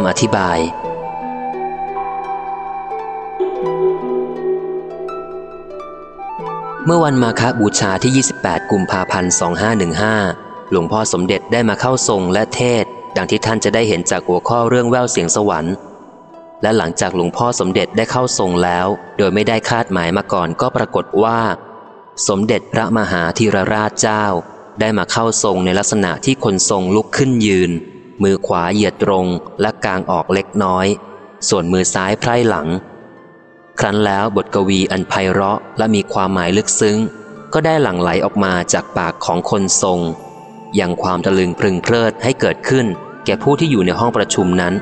ำอธิบาย เมื่อวันมาคบูชาที่ 28 กุมภาพันธ์ 2515 หลวงพ่อสมเด็จได้มาเข้าทรงและเทศ ดังที่ท่านจะได้เห็นจากหัวข้อเรื่องแววเสียงสวรรค์ และหลังจากหลวงพ่อสมเด็จได้เข้าทรงแล้ว โดยไม่ได้คาดหมายมาก่อนก็ปรากฏว่า สมเด็จพระมหาธีรราชเจ้า ได้มาเข้าทรงในลักษณะที่คนทรงลุกขึ้นยืน มือขวาเหยียดตรงและกางออกเล็กน้อย ส่วนมือซ้ายไพร่หลัง ครั้นแล้วบทกวีอันไพเราะและมีความหมายลึกซึ้ง ก็ได้หลั่งไหลออกมาจากปากของคนทรงยังความตะลึงพึงเพลิดให้เกิดขึ้น แก่ผู้ที่อยู่ในห้องประชุมนั้น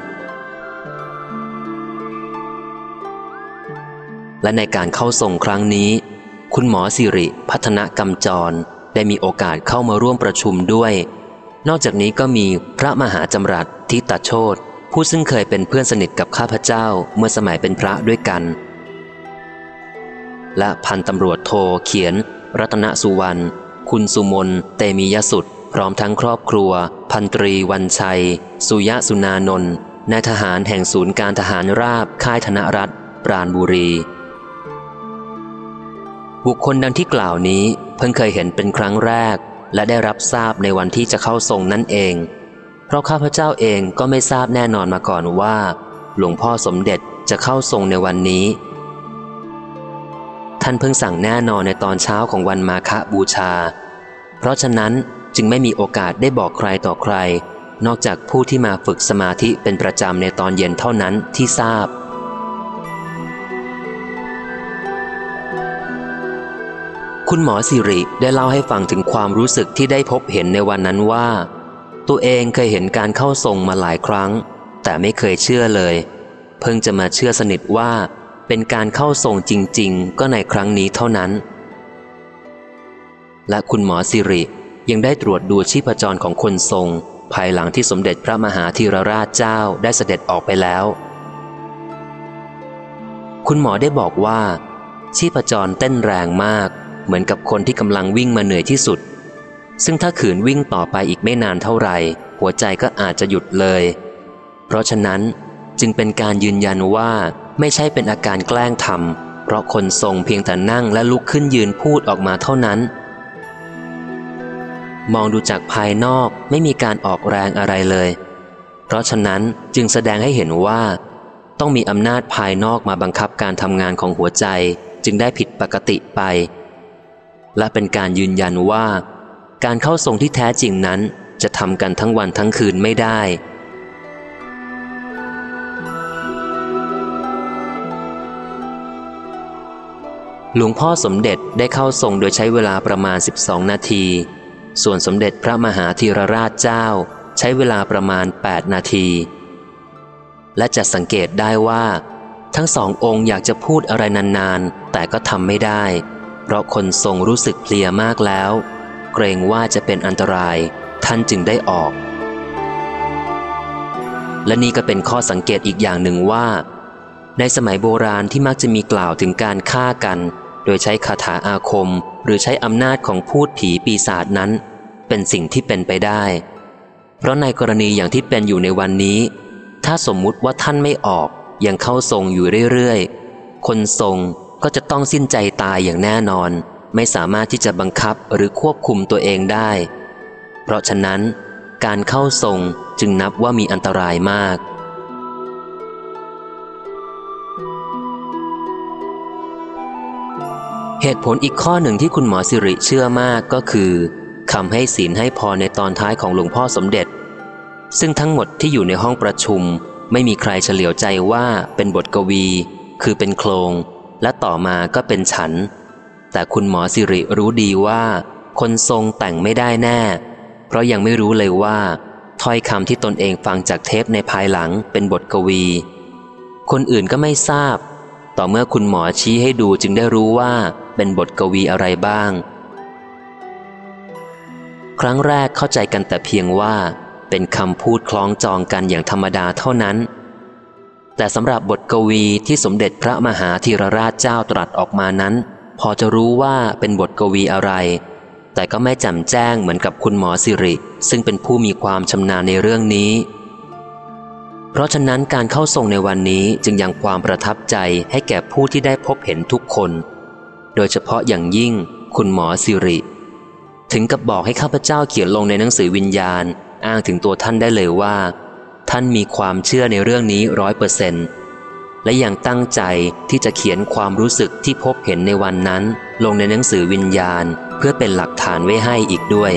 และในการเข้าทรงครั้งนี้ คุณหมอสิริพัฒนกรรมจรได้มีโอกาสเข้ามาร่วมประชุมด้วย นอกจากนี้ก็มีพระมหาจำรัดทิตโชตผู้ซึ่งเคยเป็นเพื่อนสนิทกับข้าพเจ้าเมื่อสมัยเป็นพระด้วยกัน และพันตำรวจโทเขียน รัตนสุวรรณคุณสุมนเตมียสุดพร้อมทั้งครอบครัว พันตรีวันชัย สุยะสุนานนท์นายทหารแห่งศูนย์การทหารราบค่ายธนรัฐ ปราณบุรี บุคคลดังที่กล่าวนี้เพิ่งเคยเห็นเป็นครั้งแรก และได้รับทราบในวันที่จะเข้าทรงนั่นเอง เพราะข้าพเจ้าเองก็ไม่ทราบแน่นอนมาก่อนว่า หลวงพ่อสมเด็จจะเข้าทรงในวันนี้ ท่านเพิ่งสั่งแน่นอนในตอนเช้าของวันมาฆบูชา เพราะฉะนั้นจึงไม่มีโอกาสได้บอกใครต่อใคร นอกจากผู้ที่มาฝึกสมาธิเป็นประจำในตอนเย็นเท่านั้นที่ทราบ คุณหมอสิริได้เล่าให้ฟังถึงความรู้สึกที่ได้พบเห็นในวันนั้นว่า ตัวเองเคยเห็นการเข้าทรงมาหลายครั้ง แต่ไม่เคยเชื่อเลย เพิ่งจะมาเชื่อสนิทว่า เป็นการเข้าทรงจริง ๆ ก็ในครั้งนี้เท่านั้น และคุณหมอสิริยังได้ตรวจดูชีพจรของคนทรง ภายหลังที่สมเด็จพระมหาธีรราชเจ้าได้เสด็จออกไปแล้ว คุณหมอได้บอกว่า ชีพจรเต้นแรงมาก เหมือนกับคนที่กำลังวิ่งมาเหนื่อยที่สุด ซึ่งถ้าขืนวิ่งต่อไปอีกไม่นานเท่าไหร่ หัวใจก็อาจจะหยุดเลย เพราะฉะนั้นจึงเป็นการยืนยันว่าไม่ใช่เป็นอาการแกล้งทำเพราะคนทรงเพียงแต่นั่งและลุกขึ้นยืนพูดออกมาเท่านั้น มองดูจากภายนอกไม่มีการออกแรงอะไรเลย เพราะฉะนั้นจึงแสดงให้เห็นว่า ต้องมีอำนาจภายนอกมาบังคับการทำงานของหัวใจ จึงได้ผิดปกติไป และเป็นการยืนยันว่า การเข้าทรงที่แท้จริงนั้นจะทำกันทั้งวันทั้งคืนไม่ได้ หลวงพ่อสมเด็จได้เข้าทรงโดยใช้เวลาประมาณ 12 นาที ส่วนสมเด็จพระมหาธีรราชเจ้าใช้เวลาประมาณ 8 นาที และจะสังเกตได้ว่า ทั้งสององค์อยากจะพูดอะไรนานๆ แต่ก็ทำไม่ได้ เพราะคนทรงรู้สึกเพลียมากแล้ว เกรงว่าจะเป็นอันตรายท่านจึงได้ออก และนี่ก็เป็นข้อสังเกตอีกอย่างหนึ่งว่า ในสมัยโบราณที่มักจะมีกล่าวถึงการฆ่ากัน โดยใช้คาถาอาคม หรือใช้อำนาจของพูดผีปีศาจนั้น เป็นสิ่งที่เป็นไปได้ เพราะในกรณีอย่างที่เป็นอยู่ในวันนี้ ถ้าสมมุติว่าท่านไม่ออกยังเข้าทรงอยู่เรื่อยๆ คนทรง ก็จะต้องสิ้นใจตายอย่างแน่นอน ไม่สามารถที่จะบังคับหรือควบคุมตัวเองได้ เพราะฉะนั้น การเข้าทรงจึงนับว่ามีอันตรายมากเหตุผลอีกข้อหนึ่งที่คุณหมอสิริเชื่อมากก็คือคำให้ศีลให้พรในตอนท้ายของหลวงพ่อสมเด็จ ซึ่งทั้งหมดที่อยู่ในห้องประชุม ไม่มีใครเฉลียวใจว่าเป็นบทกวี คือเป็นโครง และต่อมาก็เป็นฉัน แต่คุณหมอสิริรู้ดีว่า คนทรงแต่งไม่ได้แน่ เพราะยังไม่รู้เลยว่า ถ้อยคำที่ตนเองฟังจากเทปในภายหลังเป็นบทกวี คนอื่นก็ไม่ทราบ ต่อเมื่อคุณหมอชี้ให้ดูจึงได้รู้ว่าเป็นบทกวีอะไรบ้าง ครั้งแรกเข้าใจกันแต่เพียงว่า เป็นคำพูดคล้องจองกันอย่างธรรมดาเท่านั้น แต่สำหรับบทกวีที่สมเด็จพระมหาธีรราชเจ้าตรัสออกมานั้น พอจะรู้ว่าเป็นบทกวีอะไร แต่ก็ไม่จำแจ้งเหมือนกับคุณหมอสิริ ซึ่งเป็นผู้มีความชำนาญในเรื่องนี้ เพราะฉะนั้นการเข้าทรงในวันนี้จึงยังความประทับใจให้แก่ผู้ที่ได้พบเห็นทุกคน โดยเฉพาะอย่างยิ่งคุณหมอสิริ ถึงกับบอกให้ข้าพเจ้าเขียนลงในหนังสือวิญญาณ อ้างถึงตัวท่านได้เลยว่า ท่านมีความเชื่อในเรื่องนี้ร้อยเปอร์เซนต์และยังตั้งใจที่จะเขียนความรู้สึกที่พบเห็นในวันนั้น ลงในหนังสือวิญญาณ เพื่อเป็นหลักฐานไว้ให้อีกด้วย